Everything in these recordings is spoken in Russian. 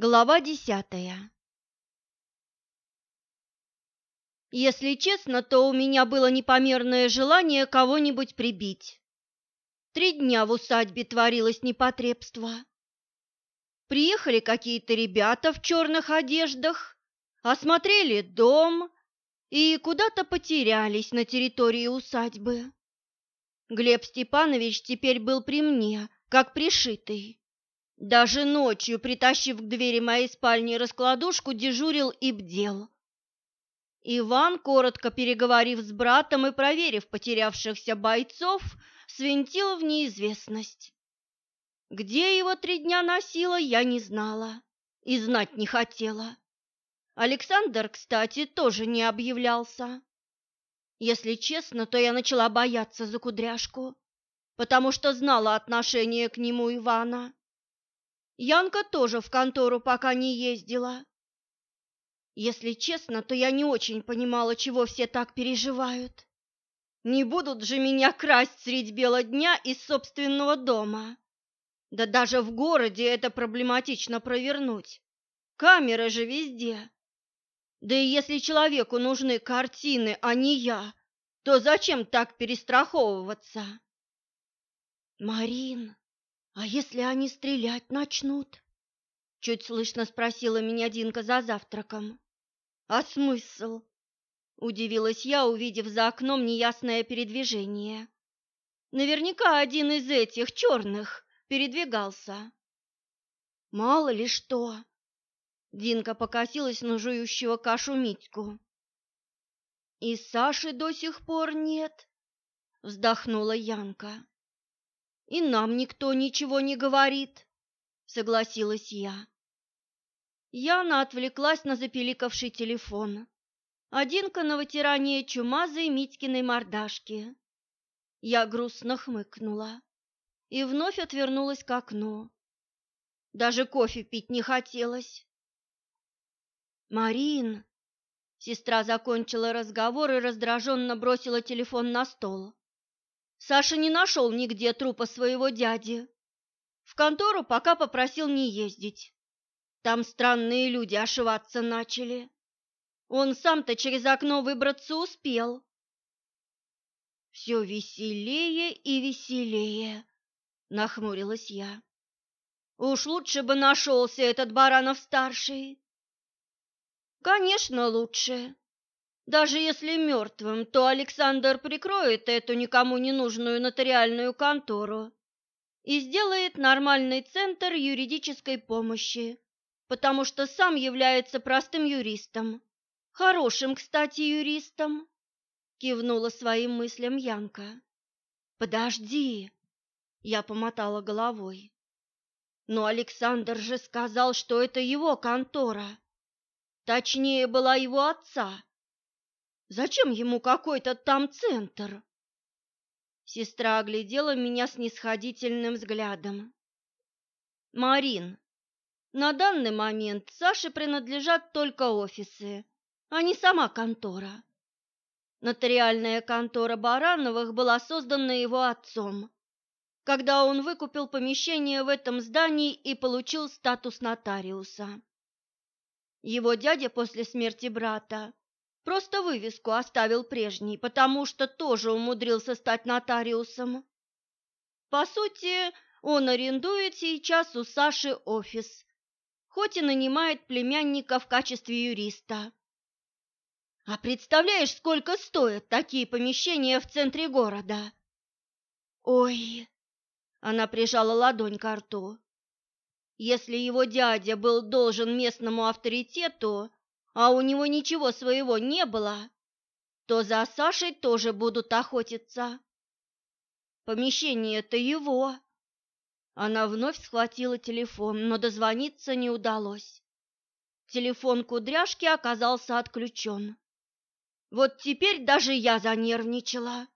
Глава десятая Если честно, то у меня было непомерное желание кого-нибудь прибить. Три дня в усадьбе творилось непотребство. Приехали какие-то ребята в черных одеждах, осмотрели дом и куда-то потерялись на территории усадьбы. Глеб Степанович теперь был при мне, как пришитый. Даже ночью, притащив к двери моей спальни раскладушку, дежурил и бдел. Иван, коротко переговорив с братом и проверив потерявшихся бойцов, свинтил в неизвестность. Где его три дня носила, я не знала и знать не хотела. Александр, кстати, тоже не объявлялся. Если честно, то я начала бояться за кудряшку, потому что знала отношение к нему Ивана. Янка тоже в контору пока не ездила. Если честно, то я не очень понимала, чего все так переживают. Не будут же меня красть средь бела дня из собственного дома. Да даже в городе это проблематично провернуть. Камеры же везде. Да и если человеку нужны картины, а не я, то зачем так перестраховываться? Марин, «А если они стрелять начнут?» Чуть слышно спросила меня Динка за завтраком. «А смысл?» Удивилась я, увидев за окном неясное передвижение. Наверняка один из этих черных передвигался. Мало ли что. Динка покосилась на жующего кашу Митьку. И Саши до сих пор нет, вздохнула Янка. И нам никто ничего не говорит, согласилась я. Яна отвлеклась на запеликавший телефон. Одинка на вытирание чумазой Митькиной мордашки. Я грустно хмыкнула и вновь отвернулась к окну. Даже кофе пить не хотелось. «Марин!» Сестра закончила разговор и раздраженно бросила телефон на стол. Саша не нашел нигде трупа своего дяди. В контору пока попросил не ездить. Там странные люди ошиваться начали. Он сам-то через окно выбраться успел. Все веселее и веселее, нахмурилась я. Уж лучше бы нашелся этот Баранов-старший. Конечно, лучше. Даже если мертвым, то Александр прикроет эту никому не нужную нотариальную контору и сделает нормальный центр юридической помощи, потому что сам является простым юристом. Хорошим, кстати, юристом, кивнула своим мыслям Янка. Подожди, я помотала головой. Но Александр же сказал, что это его контора. Точнее, была его отца. Зачем ему какой-то там центр? Сестра оглядела меня с нисходительным взглядом. Марин, на данный момент Саше принадлежат только офисы, а не сама контора. Нотариальная контора Барановых была создана его отцом, когда он выкупил помещение в этом здании и получил статус нотариуса. Его дядя после смерти брата Просто вывеску оставил прежней, потому что тоже умудрился стать нотариусом. По сути, он арендует сейчас у Саши офис, хоть и нанимает племянника в качестве юриста. А представляешь, сколько стоят такие помещения в центре города? Ой, она прижала ладонь к рту. Если его дядя был должен местному авторитету, а у него ничего своего не было, то за Сашей тоже будут охотиться. Помещение-то его. Она вновь схватила телефон, но дозвониться не удалось. Телефон кудряшки оказался отключен. Вот теперь даже я занервничала,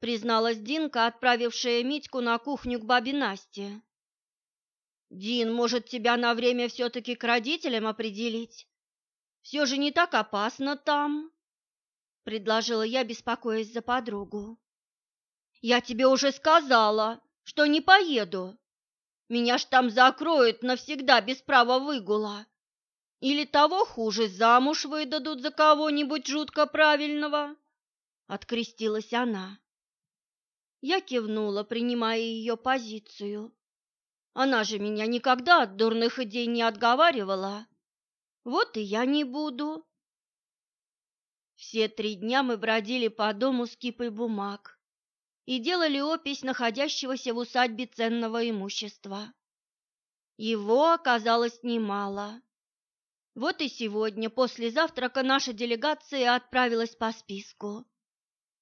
призналась Динка, отправившая Митьку на кухню к бабе Насте. Дин, может, тебя на время все-таки к родителям определить? Все же не так опасно там, — предложила я, беспокоясь за подругу. Я тебе уже сказала, что не поеду. Меня ж там закроют навсегда без права выгула. Или того хуже, замуж выдадут за кого-нибудь жутко правильного. Открестилась она. Я кивнула, принимая ее позицию. Она же меня никогда от дурных идей не отговаривала. Вот и я не буду. Все три дня мы бродили по дому с кипой бумаг и делали опись находящегося в усадьбе ценного имущества. Его оказалось немало. Вот и сегодня, после завтрака, наша делегация отправилась по списку.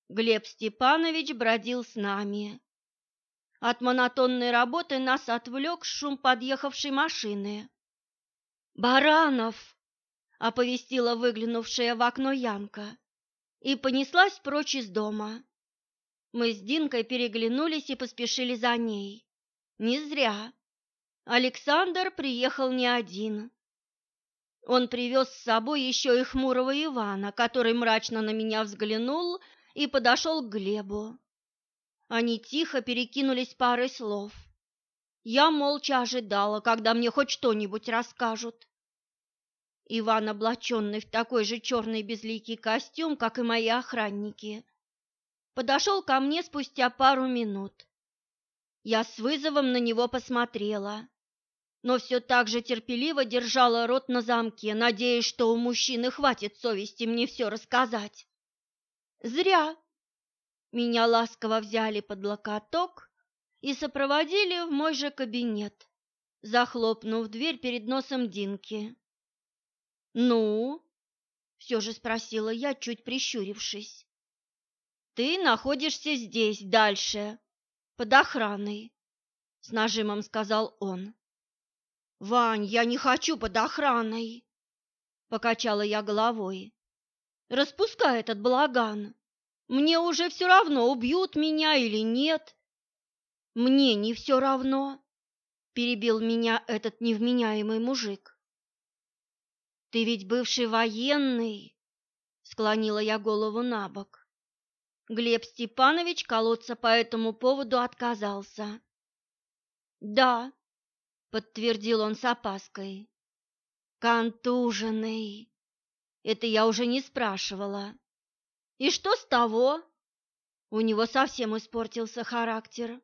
Глеб Степанович бродил с нами. От монотонной работы нас отвлек шум подъехавшей машины. «Баранов!» — оповестила выглянувшая в окно Янка и понеслась прочь из дома. Мы с Динкой переглянулись и поспешили за ней. Не зря. Александр приехал не один. Он привез с собой еще и хмурого Ивана, который мрачно на меня взглянул и подошел к Глебу. Они тихо перекинулись парой слов. Я молча ожидала, когда мне хоть что-нибудь расскажут. Иван, облаченный в такой же черный безликий костюм, как и мои охранники, подошел ко мне спустя пару минут. Я с вызовом на него посмотрела, но все так же терпеливо держала рот на замке, надеясь, что у мужчины хватит совести мне все рассказать. Зря. Меня ласково взяли под локоток и сопроводили в мой же кабинет, захлопнув дверь перед носом Динки. «Ну?» — все же спросила я, чуть прищурившись. «Ты находишься здесь, дальше, под охраной», — с нажимом сказал он. «Вань, я не хочу под охраной», — покачала я головой. «Распускай этот балаган. Мне уже все равно, убьют меня или нет». «Мне не все равно», — перебил меня этот невменяемый мужик. «Ты ведь бывший военный!» — склонила я голову на бок. Глеб Степанович колоться по этому поводу отказался. «Да», — подтвердил он с опаской. «Контуженный!» Это я уже не спрашивала. «И что с того?» У него совсем испортился характер.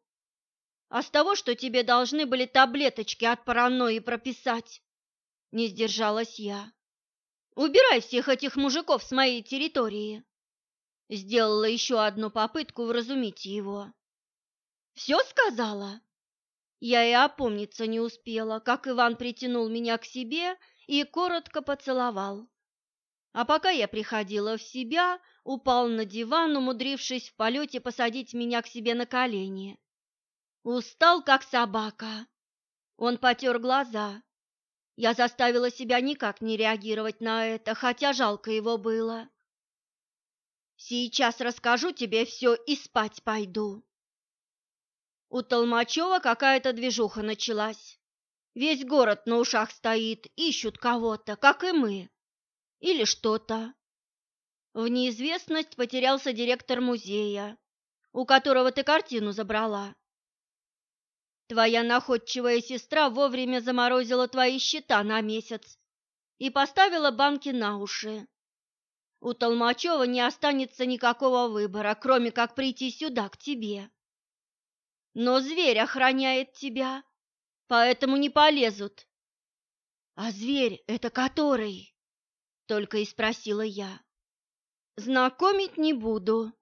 «А с того, что тебе должны были таблеточки от паранойи прописать?» Не сдержалась я. Убирай всех этих мужиков с моей территории. Сделала еще одну попытку вразумить его. Все сказала? Я и опомниться не успела, как Иван притянул меня к себе и коротко поцеловал. А пока я приходила в себя, упал на диван, умудрившись в полете посадить меня к себе на колени. Устал, как собака. Он потер глаза, я заставила себя никак не реагировать на это, хотя жалко его было. Сейчас расскажу тебе все и спать пойду. У Толмачева какая-то движуха началась. Весь город на ушах стоит, ищут кого-то, как и мы. Или что-то. В неизвестность потерялся директор музея, у которого ты картину забрала. Твоя находчивая сестра вовремя заморозила твои счета на месяц и поставила банки на уши. У Толмачева не останется никакого выбора, кроме как прийти сюда, к тебе. Но зверь охраняет тебя, поэтому не полезут. А зверь — это который? Только и спросила я. Знакомить не буду,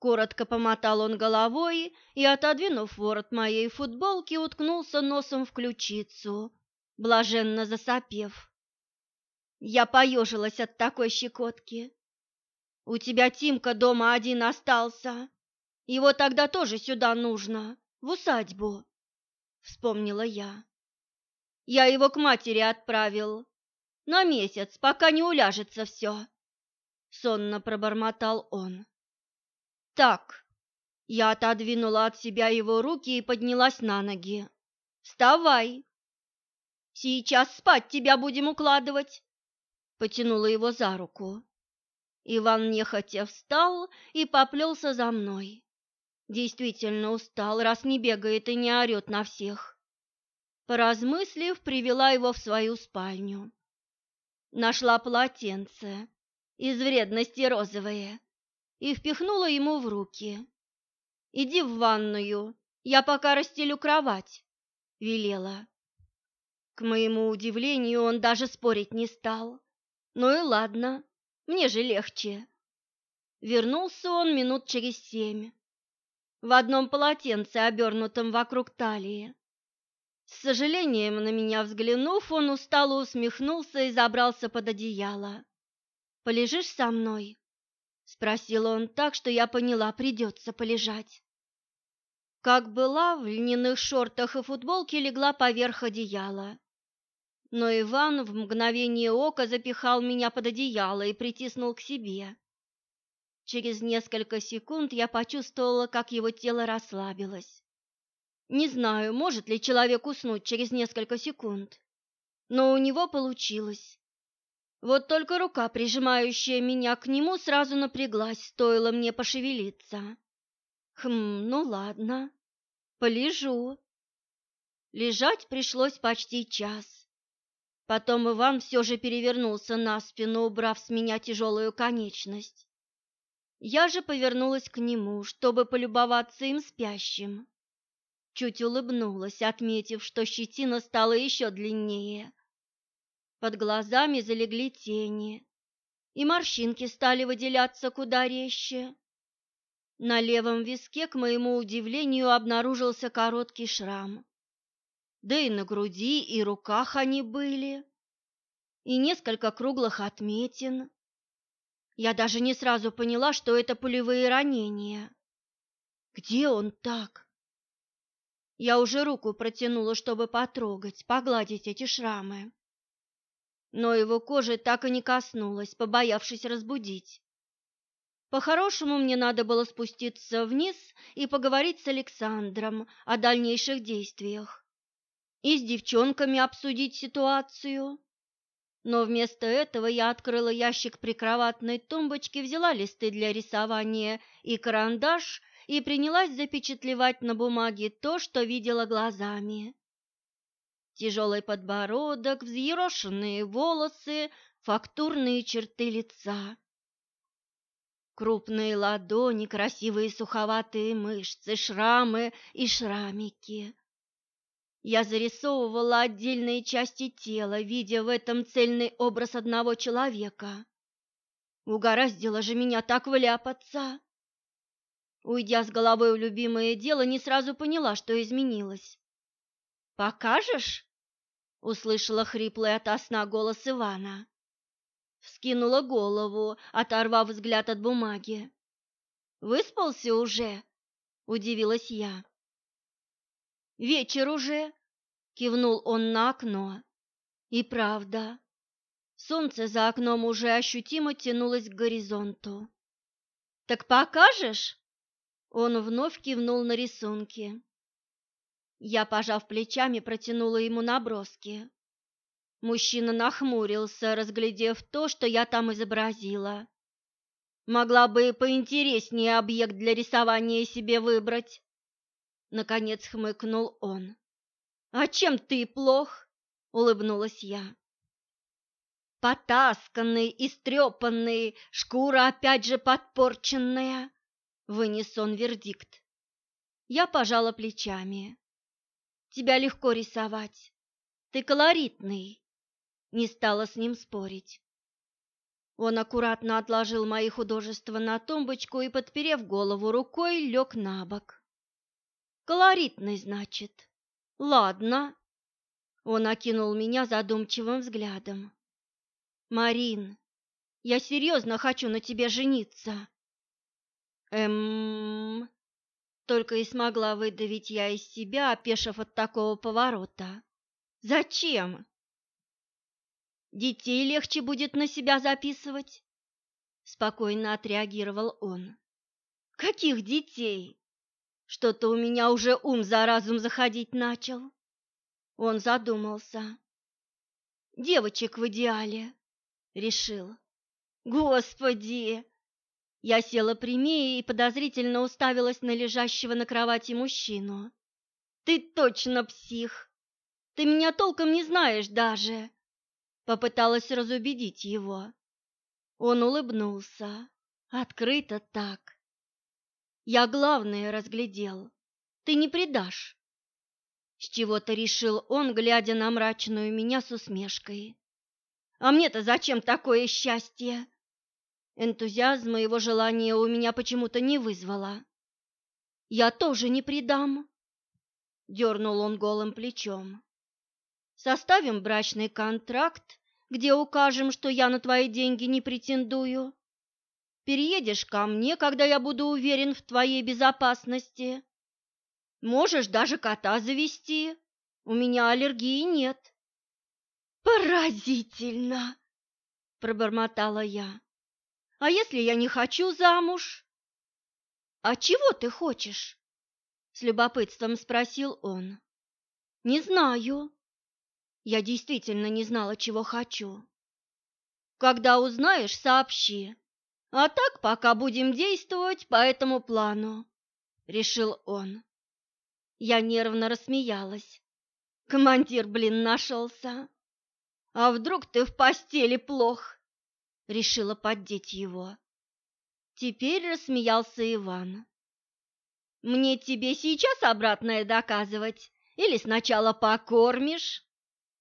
Коротко помотал он головой и, отодвинув ворот моей футболки, уткнулся носом в ключицу, блаженно засопев. Я поежилась от такой щекотки. «У тебя Тимка дома один остался. Его тогда тоже сюда нужно, в усадьбу», — вспомнила я. «Я его к матери отправил. На месяц, пока не уляжется все», — сонно пробормотал он. Так, я отодвинула от себя его руки и поднялась на ноги. Вставай. Сейчас спать тебя будем укладывать. Потянула его за руку. Иван нехотя встал и поплелся за мной. Действительно устал, раз не бегает и не орет на всех. Поразмыслив, привела его в свою спальню. Нашла полотенце, из вредности розовое, и впихнула ему в руки. «Иди в ванную, я пока расстелю кровать», — велела. К моему удивлению, он даже спорить не стал. Ну и ладно, мне же легче. Вернулся он минут через семь. В одном полотенце, обернутом вокруг талии. С сожалением на меня взглянув, он устало усмехнулся и забрался под одеяло. «Полежишь со мной?» — спросил он так, что я поняла, придется полежать. Как была, в льняных шортах и футболке легла поверх одеяла. Но Иван в мгновение ока запихал меня под одеяло и притиснул к себе. Через несколько секунд я почувствовала, как его тело расслабилось. Не знаю, может ли человек уснуть через несколько секунд, но у него получилось. Вот только рука, прижимающая меня к нему, сразу напряглась, стоило мне пошевелиться. Хм, ну ладно, полежу. Лежать пришлось почти час. Потом Иван все же перевернулся на спину, убрав с меня тяжелую конечность. Я же повернулась к нему, чтобы полюбоваться им спящим. Чуть улыбнулась, отметив, что щетина стала еще длиннее. Под глазами залегли тени, и морщинки стали выделяться куда резче. На левом виске, к моему удивлению, обнаружился короткий шрам да и на груди и руках они были, и несколько круглых отметин. Я даже не сразу поняла, что это пулевые ранения. Где он так? Я уже руку протянула, чтобы потрогать, погладить эти шрамы. Но его кожи так и не коснулась, побоявшись разбудить. По-хорошему мне надо было спуститься вниз и поговорить с Александром о дальнейших действиях и с девчонками обсудить ситуацию. Но вместо этого я открыла ящик прикроватной тумбочки, взяла листы для рисования и карандаш и принялась запечатлевать на бумаге то, что видела глазами. Тяжелый подбородок, взъерошенные волосы, фактурные черты лица. Крупные ладони, красивые суховатые мышцы, шрамы и шрамики. Я зарисовывала отдельные части тела, видя в этом цельный образ одного человека. Угораздило же меня так вляпаться. Уйдя с головой в любимое дело, не сразу поняла, что изменилось. «Покажешь?» — услышала хриплый ото сна голос Ивана. Вскинула голову, оторвав взгляд от бумаги. «Выспался уже?» — удивилась я. Вечер уже, кивнул он на окно. И правда, солнце за окном уже ощутимо тянулось к горизонту. Так покажешь? Он вновь кивнул на рисунки. Я, пожав плечами, протянула ему наброски. Мужчина нахмурился, разглядев то, что я там изобразила. Могла бы поинтереснее объект для рисования себе выбрать. Наконец хмыкнул он. «А чем ты плох?» — улыбнулась я. «Потасканный, истрепанный, шкура опять же подпорченная», — вынес он вердикт. Я пожала плечами. «Тебя легко рисовать. Ты колоритный», — не стала с ним спорить. Он аккуратно отложил мои художества на тумбочку и, подперев голову рукой, лег на бок. Колоритный, значит. Ладно. Он окинул меня задумчивым взглядом. Марин, я серьезно хочу на тебе жениться. Эм, только и смогла выдавить я из себя, опешив от такого поворота. Зачем? Детей легче будет на себя записывать, спокойно отреагировал он. Каких детей? Что-то у меня уже ум за разум заходить начал. Он задумался. Девочек в идеале, решил. Господи! Я села прямее и подозрительно уставилась на лежащего на кровати мужчину. Ты точно псих! Ты меня толком не знаешь даже. Попыталась разубедить его. Он улыбнулся, открыто так. Я главное разглядел. Ты не предашь. С чего-то решил он, глядя на мрачную меня с усмешкой. А мне-то зачем такое счастье? Энтузиазма его желания у меня почему-то не вызвало. Я тоже не предам. Дернул он голым плечом. Составим брачный контракт, где укажем, что я на твои деньги не претендую. Переедешь ко мне, когда я буду уверен в твоей безопасности. Можешь даже кота завести. У меня аллергии нет. Поразительно, пробормотала я. А если я не хочу замуж? А чего ты хочешь? С любопытством спросил он. Не знаю. Я действительно не знала, чего хочу. Когда узнаешь, сообщи. А так пока будем действовать по этому плану, решил он. Я нервно рассмеялась. Командир, блин, нашелся. А вдруг ты в постели плох? Решила поддеть его. Теперь рассмеялся Иван. Мне тебе сейчас обратное доказывать или сначала покормишь?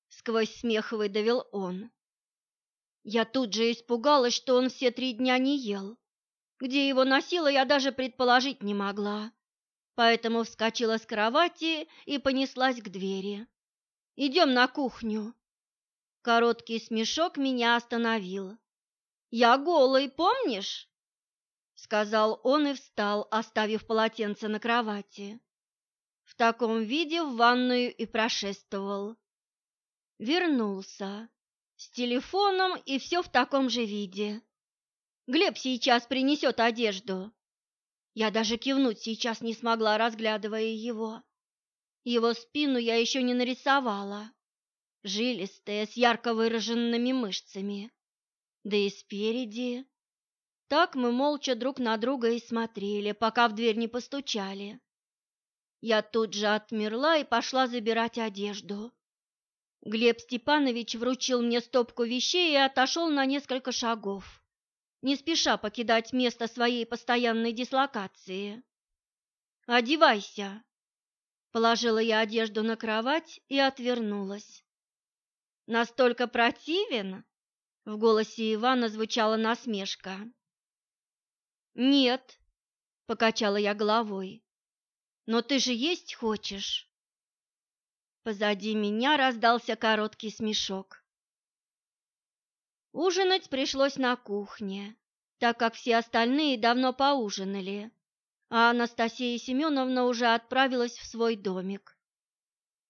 Сквозь смех выдавил он. Я тут же испугалась, что он все три дня не ел. Где его носило, я даже предположить не могла поэтому вскочила с кровати и понеслась к двери. «Идем на кухню». Короткий смешок меня остановил. «Я голый, помнишь?» Сказал он и встал, оставив полотенце на кровати. В таком виде в ванную и прошествовал. Вернулся. С телефоном и все в таком же виде. Глеб сейчас принесет одежду. Я даже кивнуть сейчас не смогла, разглядывая его. Его спину я еще не нарисовала. Жилистая, с ярко выраженными мышцами. Да и спереди. Так мы молча друг на друга и смотрели, пока в дверь не постучали. Я тут же отмерла и пошла забирать одежду. Глеб Степанович вручил мне стопку вещей и отошел на несколько шагов не спеша покидать место своей постоянной дислокации. «Одевайся!» Положила я одежду на кровать и отвернулась. «Настолько противен?» В голосе Ивана звучала насмешка. «Нет», — покачала я головой, — «но ты же есть хочешь?» Позади меня раздался короткий смешок. Ужинать пришлось на кухне, так как все остальные давно поужинали, а Анастасия Семеновна уже отправилась в свой домик.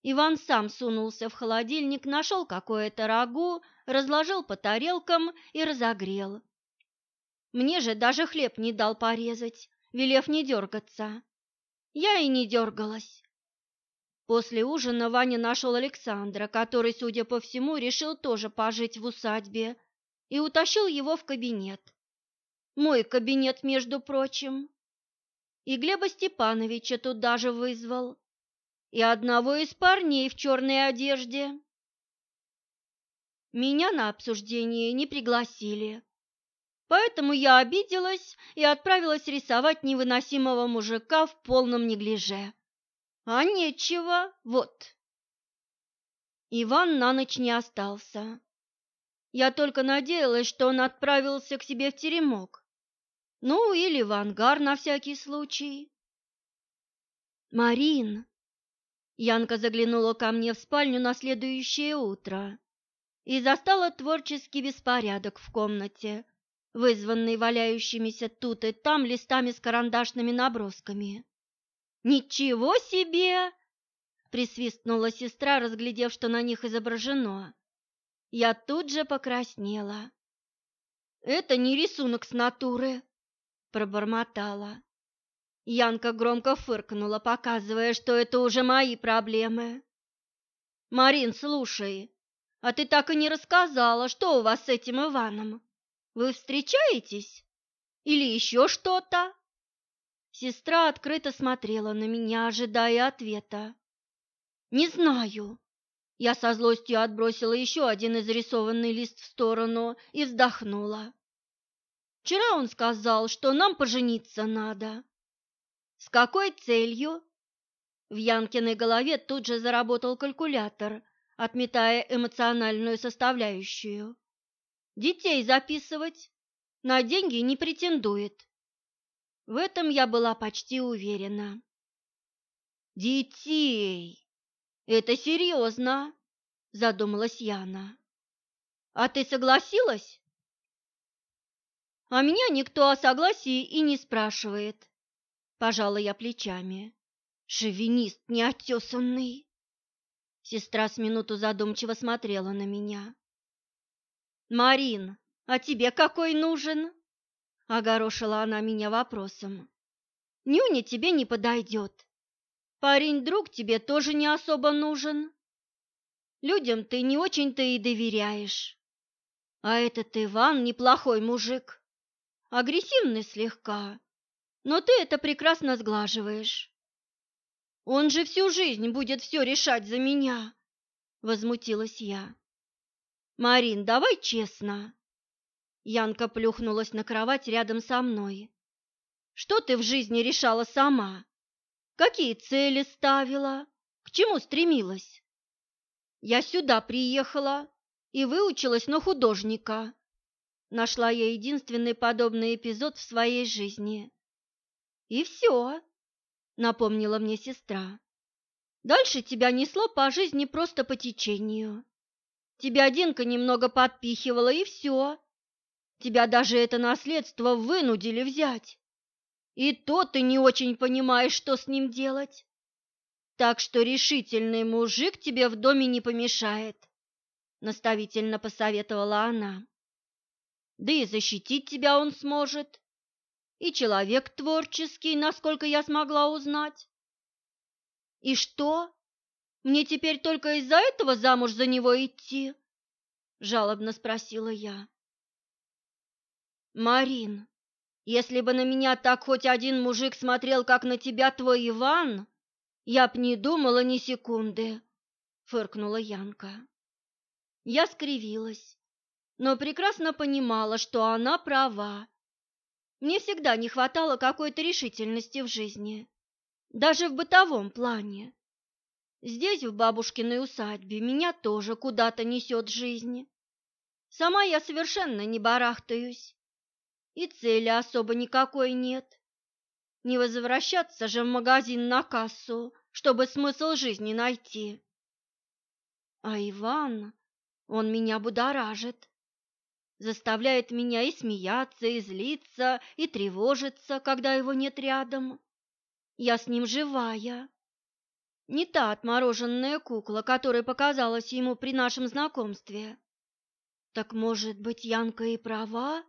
Иван сам сунулся в холодильник, нашел какое-то рагу, разложил по тарелкам и разогрел. Мне же даже хлеб не дал порезать, велев не дергаться. Я и не дергалась. После ужина Ваня нашел Александра, который, судя по всему, решил тоже пожить в усадьбе и утащил его в кабинет. Мой кабинет, между прочим. И Глеба Степановича туда же вызвал, и одного из парней в черной одежде. Меня на обсуждение не пригласили, поэтому я обиделась и отправилась рисовать невыносимого мужика в полном неглиже. А нечего, вот. Иван на ночь не остался. Я только надеялась, что он отправился к себе в теремок. Ну, или в ангар на всякий случай. Марин. Янка заглянула ко мне в спальню на следующее утро и застала творческий беспорядок в комнате, вызванный валяющимися тут и там листами с карандашными набросками. «Ничего себе!» — присвистнула сестра, разглядев, что на них изображено. Я тут же покраснела. «Это не рисунок с натуры», — пробормотала. Янка громко фыркнула, показывая, что это уже мои проблемы. «Марин, слушай, а ты так и не рассказала, что у вас с этим Иваном? Вы встречаетесь? Или еще что-то?» Сестра открыто смотрела на меня, ожидая ответа. «Не знаю», Я со злостью отбросила еще один изрисованный лист в сторону и вздохнула. Вчера он сказал, что нам пожениться надо. С какой целью? В Янкиной голове тут же заработал калькулятор, отметая эмоциональную составляющую. Детей записывать на деньги не претендует. В этом я была почти уверена. Детей! Это серьезно, задумалась Яна. А ты согласилась? А меня никто о согласии и не спрашивает. Пожала я плечами. Шовинист неотесанный. Сестра с минуту задумчиво смотрела на меня. «Марин, а тебе какой нужен?» Огорошила она меня вопросом. «Нюня тебе не подойдет. Парень-друг тебе тоже не особо нужен. Людям ты не очень-то и доверяешь. А этот Иван неплохой мужик. Агрессивный слегка, но ты это прекрасно сглаживаешь. Он же всю жизнь будет все решать за меня, возмутилась я. Марин, давай честно. Янка плюхнулась на кровать рядом со мной. Что ты в жизни решала сама? Какие цели ставила? К чему стремилась? Я сюда приехала и выучилась на художника. Нашла я единственный подобный эпизод в своей жизни. И все, напомнила мне сестра. Дальше тебя несло по жизни просто по течению. Тебя Динка немного подпихивала, и все. Тебя даже это наследство вынудили взять. И то ты не очень понимаешь, что с ним делать. Так что решительный мужик тебе в доме не помешает, наставительно посоветовала она. Да и защитить тебя он сможет. И человек творческий, насколько я смогла узнать. И что? Мне теперь только из-за этого замуж за него идти? Жалобно спросила я. Марин, если бы на меня так хоть один мужик смотрел, как на тебя твой Иван, я б не думала ни секунды, фыркнула Янка. Я скривилась, но прекрасно понимала, что она права. Мне всегда не хватало какой-то решительности в жизни, даже в бытовом плане. Здесь, в бабушкиной усадьбе, меня тоже куда-то несет жизнь. Сама я совершенно не барахтаюсь, и цели особо никакой нет. Не возвращаться же в магазин на кассу, чтобы смысл жизни найти. А Иван, он меня будоражит, заставляет меня и смеяться, и злиться, и тревожиться, когда его нет рядом. Я с ним живая не та отмороженная кукла, которая показалась ему при нашем знакомстве. Так, может быть, Янка и права?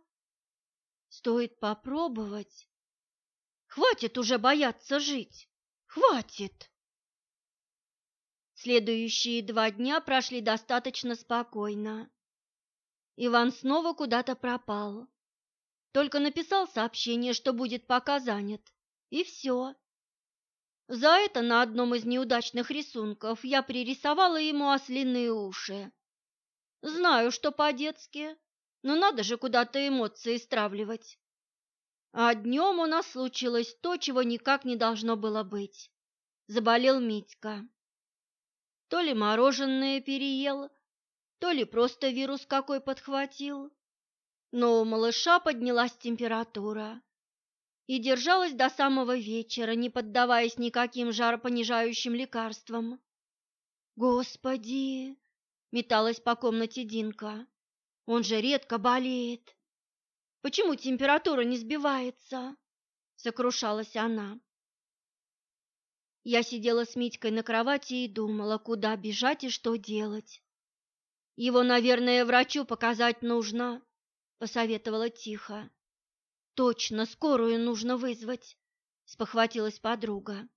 Стоит попробовать. Хватит уже бояться жить. Хватит. Следующие два дня прошли достаточно спокойно. Иван снова куда-то пропал. Только написал сообщение, что будет пока занят. И все. За это на одном из неудачных рисунков я пририсовала ему ослиные уши. Знаю, что по-детски, но надо же куда-то эмоции стравливать. А днем у нас случилось то, чего никак не должно было быть. Заболел Митька. То ли мороженое переел, то ли просто вирус какой подхватил. Но у малыша поднялась температура и держалась до самого вечера, не поддаваясь никаким жаропонижающим лекарствам. «Господи!» — металась по комнате Динка. «Он же редко болеет. Почему температура не сбивается?» — сокрушалась она. Я сидела с Митькой на кровати и думала, куда бежать и что делать. «Его, наверное, врачу показать нужно», — посоветовала тихо. Точно, скорую нужно вызвать, спохватилась подруга.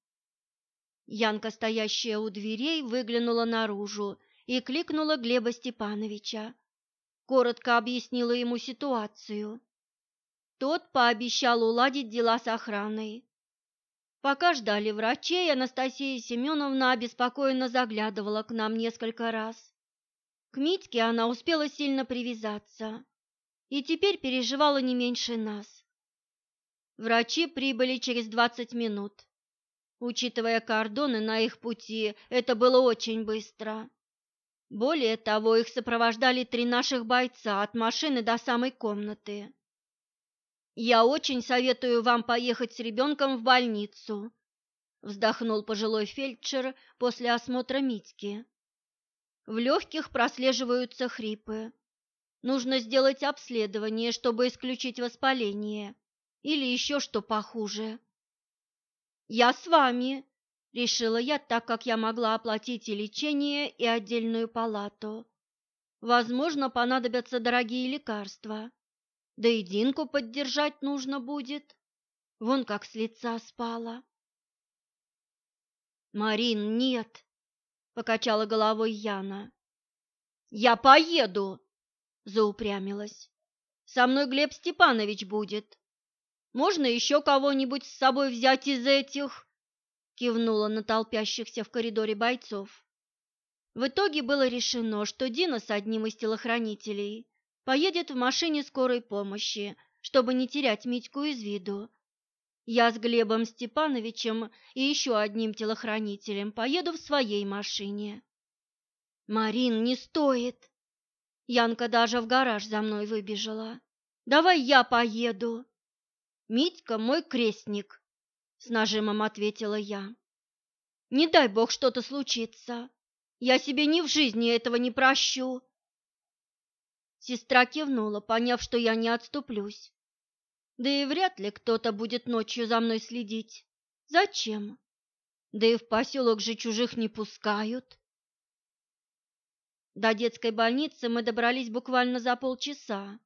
Янка, стоящая у дверей, выглянула наружу и кликнула Глеба Степановича. Коротко объяснила ему ситуацию. Тот пообещал уладить дела с охраной. Пока ждали врачей, Анастасия Семеновна обеспокоенно заглядывала к нам несколько раз. К Митьке она успела сильно привязаться и теперь переживала не меньше нас. Врачи прибыли через двадцать минут. Учитывая кордоны на их пути, это было очень быстро. Более того, их сопровождали три наших бойца от машины до самой комнаты. «Я очень советую вам поехать с ребенком в больницу», вздохнул пожилой фельдшер после осмотра Митьки. В легких прослеживаются хрипы. Нужно сделать обследование, чтобы исключить воспаление или еще что похуже. «Я с вами», — решила я, так как я могла оплатить и лечение, и отдельную палату. Возможно, понадобятся дорогие лекарства. Да и Динку поддержать нужно будет. Вон как с лица спала. «Марин, нет!» — покачала головой Яна. «Я поеду!» — заупрямилась. «Со мной Глеб Степанович будет. Можно еще кого-нибудь с собой взять из этих?» Кивнула на толпящихся в коридоре бойцов. В итоге было решено, что Дина с одним из телохранителей поедет в машине скорой помощи, чтобы не терять Митьку из виду. Я с Глебом Степановичем и еще одним телохранителем поеду в своей машине. Марин, не стоит. Янка даже в гараж за мной выбежала. Давай я поеду. Митька мой крестник, с нажимом ответила я. Не дай бог что-то случится. Я себе ни в жизни этого не прощу. Сестра кивнула, поняв, что я не отступлюсь. Да и вряд ли кто-то будет ночью за мной следить. Зачем? Да и в поселок же чужих не пускают. До детской больницы мы добрались буквально за полчаса.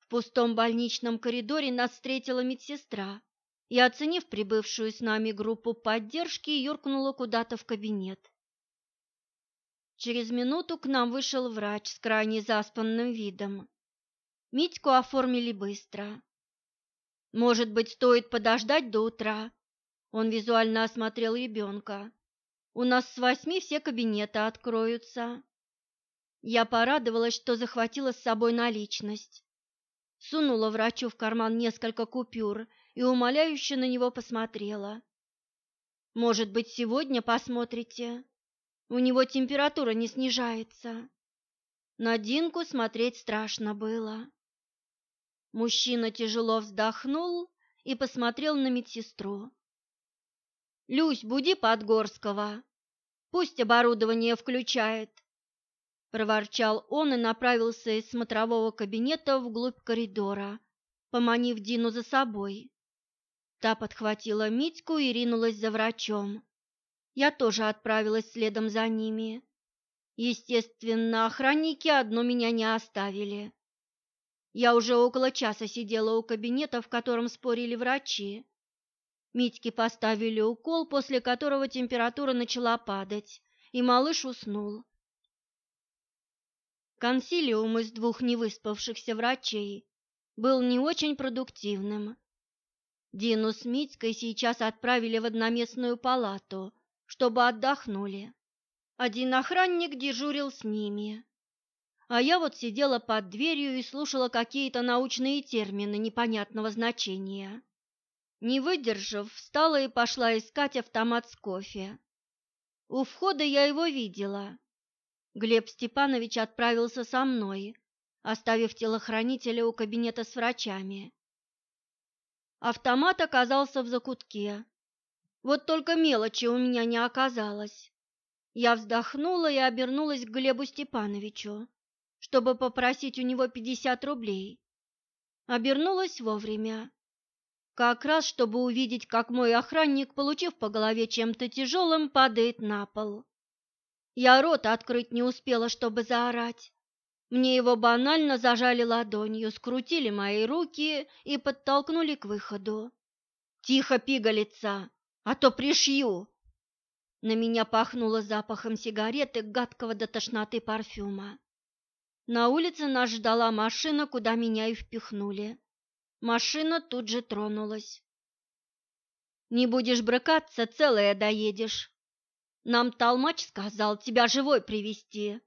В пустом больничном коридоре нас встретила медсестра и, оценив прибывшую с нами группу поддержки, юркнула куда-то в кабинет. Через минуту к нам вышел врач с крайне заспанным видом. Митьку оформили быстро. Может быть, стоит подождать до утра? Он визуально осмотрел ребенка. У нас с восьми все кабинеты откроются. Я порадовалась, что захватила с собой наличность. Сунула врачу в карман несколько купюр и умоляюще на него посмотрела. «Может быть, сегодня посмотрите?» У него температура не снижается. На Динку смотреть страшно было. Мужчина тяжело вздохнул и посмотрел на медсестру. «Люсь, буди Подгорского. Пусть оборудование включает», — проворчал он и направился из смотрового кабинета вглубь коридора, поманив Дину за собой. Та подхватила Митьку и ринулась за врачом. Я тоже отправилась следом за ними. Естественно, охранники одно меня не оставили. Я уже около часа сидела у кабинета, в котором спорили врачи. Митьке поставили укол, после которого температура начала падать, и малыш уснул. Консилиум из двух невыспавшихся врачей был не очень продуктивным. Дину с Митькой сейчас отправили в одноместную палату, чтобы отдохнули. Один охранник дежурил с ними. А я вот сидела под дверью и слушала какие-то научные термины непонятного значения. Не выдержав, встала и пошла искать автомат с кофе. У входа я его видела. Глеб Степанович отправился со мной, оставив телохранителя у кабинета с врачами. Автомат оказался в закутке, вот только мелочи у меня не оказалось. Я вздохнула и обернулась к Глебу Степановичу, чтобы попросить у него пятьдесят рублей. Обернулась вовремя. Как раз, чтобы увидеть, как мой охранник, получив по голове чем-то тяжелым, падает на пол. Я рот открыть не успела, чтобы заорать. Мне его банально зажали ладонью, скрутили мои руки и подтолкнули к выходу. «Тихо, пигалица!» а то пришью. На меня пахнуло запахом сигареты, гадкого до тошноты парфюма. На улице нас ждала машина, куда меня и впихнули. Машина тут же тронулась. Не будешь брыкаться, целая доедешь. Нам толмач сказал тебя живой привести,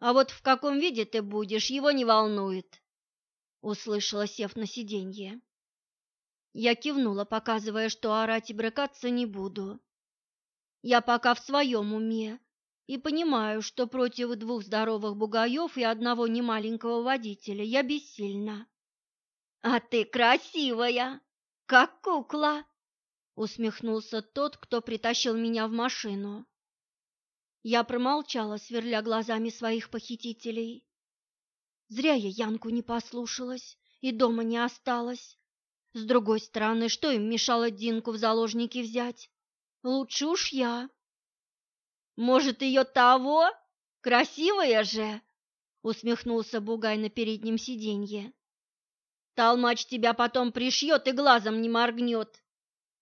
а вот в каком виде ты будешь, его не волнует. Услышала, сев на сиденье. Я кивнула, показывая, что орать и брыкаться не буду. Я пока в своем уме и понимаю, что против двух здоровых бугаев и одного немаленького водителя я бессильна. «А ты красивая, как кукла!» — усмехнулся тот, кто притащил меня в машину. Я промолчала, сверля глазами своих похитителей. Зря я Янку не послушалась и дома не осталась. С другой стороны, что им мешало Динку в заложники взять? Лучше уж я. Может, ее того? Красивая же, усмехнулся Бугай на переднем сиденье. Толмач тебя потом пришьет и глазом не моргнет.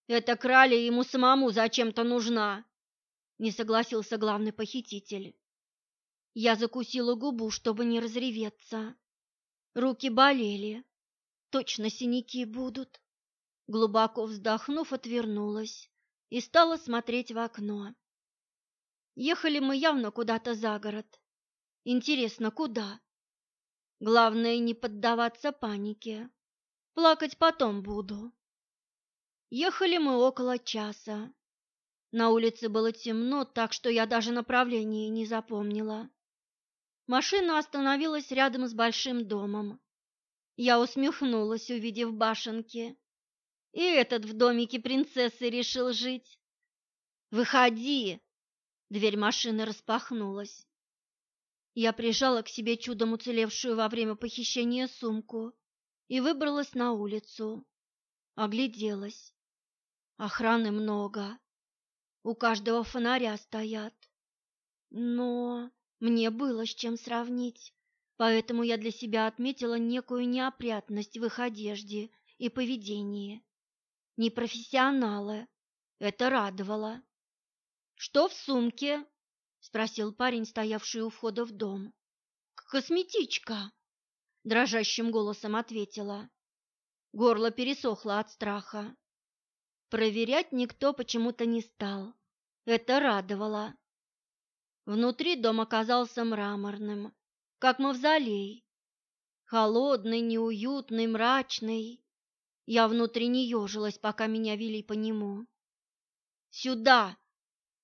Эта краля ему самому зачем-то нужна, не согласился главный похититель. Я закусила губу, чтобы не разреветься. Руки болели. Точно синяки будут. Глубоко вздохнув, отвернулась и стала смотреть в окно. Ехали мы явно куда-то за город. Интересно, куда? Главное не поддаваться панике. Плакать потом буду. Ехали мы около часа. На улице было темно, так что я даже направление не запомнила. Машина остановилась рядом с большим домом. Я усмехнулась, увидев башенки. И этот в домике принцессы решил жить. «Выходи!» Дверь машины распахнулась. Я прижала к себе чудом уцелевшую во время похищения сумку и выбралась на улицу. Огляделась. Охраны много. У каждого фонаря стоят. Но мне было с чем сравнить, поэтому я для себя отметила некую неопрятность в их одежде и поведении непрофессионалы. Это радовало. «Что в сумке?» — спросил парень, стоявший у входа в дом. «Косметичка», — дрожащим голосом ответила. Горло пересохло от страха. Проверять никто почему-то не стал. Это радовало. Внутри дом оказался мраморным, как мавзолей. Холодный, неуютный, мрачный. Я внутренне ежилась, пока меня вели по нему. «Сюда!»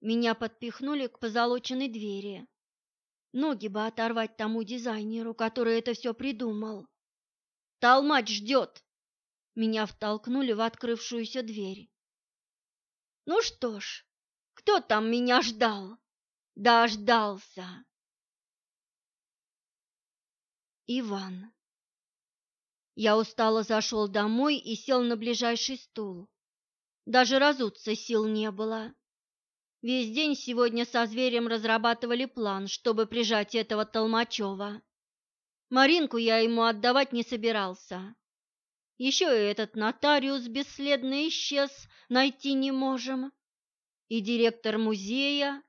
Меня подпихнули к позолоченной двери. Ноги бы оторвать тому дизайнеру, который это все придумал. «Толмач ждет!» Меня втолкнули в открывшуюся дверь. «Ну что ж, кто там меня ждал?» «Дождался!» Иван я устало зашел домой и сел на ближайший стул. Даже разуться сил не было. Весь день сегодня со зверем разрабатывали план, чтобы прижать этого Толмачева. Маринку я ему отдавать не собирался. Еще и этот нотариус бесследно исчез, найти не можем. И директор музея.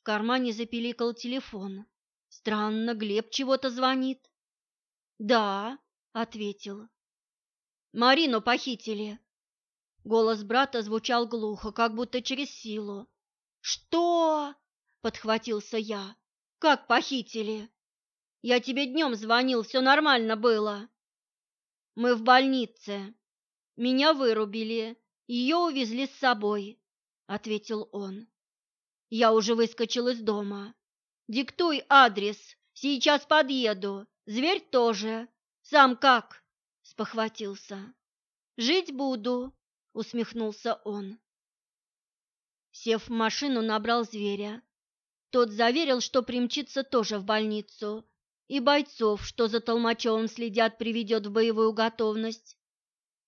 В кармане запиликал телефон. Странно, Глеб чего-то звонит. Да, ответил. Марину похитили. Голос брата звучал глухо, как будто через силу. Что? подхватился я. Как похитили? Я тебе днем звонил, все нормально было. Мы в больнице. Меня вырубили, ее увезли с собой, ответил он. Я уже выскочил из дома. Диктуй адрес, сейчас подъеду. Зверь тоже, сам как? спохватился. Жить буду, усмехнулся он. Сев в машину, набрал зверя. Тот заверил, что примчится тоже в больницу, и бойцов, что за Толмачевым следят, приведет в боевую готовность.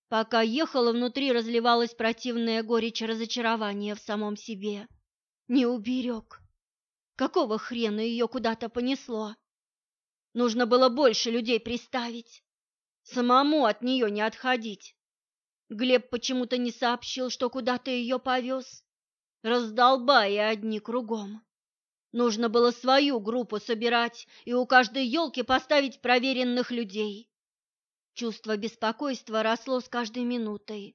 Пока ехала, внутри разливалась противная горечь разочарования в самом себе. Не уберег. Какого хрена ее куда-то понесло? Нужно было больше людей приставить. Самому от нее не отходить. Глеб почему-то не сообщил, что куда-то ее повез. Раздолбая одни кругом. Нужно было свою группу собирать и у каждой елки поставить проверенных людей. Чувство беспокойства росло с каждой минутой.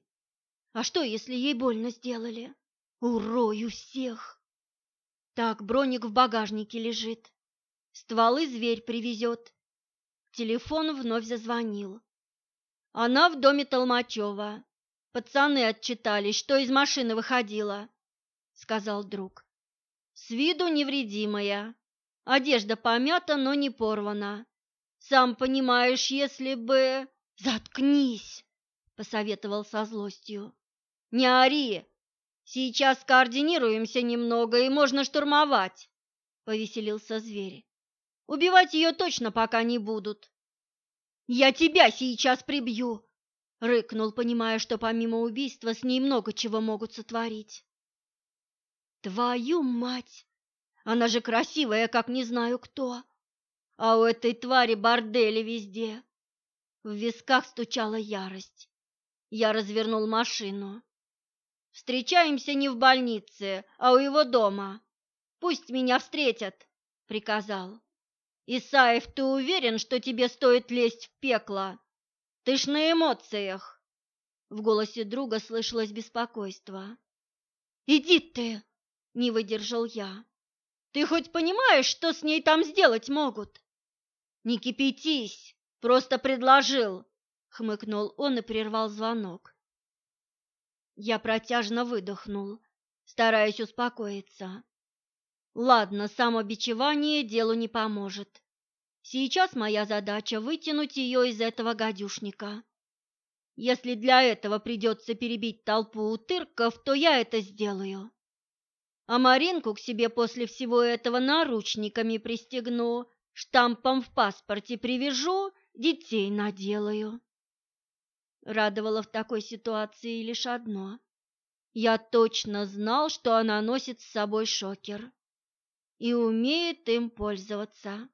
А что, если ей больно сделали? Урою всех! Так, броник в багажнике лежит. Стволы зверь привезет. Телефон вновь зазвонил. Она в доме Толмачева. Пацаны отчитались, что из машины выходила, сказал друг. С виду невредимая. Одежда помята, но не порвана. Сам понимаешь, если бы... Заткнись, посоветовал со злостью. Не ори. Сейчас координируемся немного и можно штурмовать, повеселился зверь. Убивать ее точно пока не будут. Я тебя сейчас прибью, рыкнул, понимая, что помимо убийства с ней много чего могут сотворить. Твою мать! Она же красивая, как не знаю кто. А у этой твари бордели везде. В висках стучала ярость. Я развернул машину. Встречаемся не в больнице, а у его дома. Пусть меня встретят, приказал. Исаев, ты уверен, что тебе стоит лезть в пекло? Ты ж на эмоциях. В голосе друга слышалось беспокойство. Иди ты, не выдержал я. Ты хоть понимаешь, что с ней там сделать могут? Не кипятись, просто предложил, хмыкнул он и прервал звонок. Я протяжно выдохнул, стараясь успокоиться. Ладно, самобичевание делу не поможет. Сейчас моя задача вытянуть ее из этого гадюшника. Если для этого придется перебить толпу утырков, то я это сделаю. А Маринку к себе после всего этого наручниками пристегну, штампом в паспорте привяжу, детей наделаю. Радовало в такой ситуации лишь одно. Я точно знал, что она носит с собой шокер и умеет им пользоваться.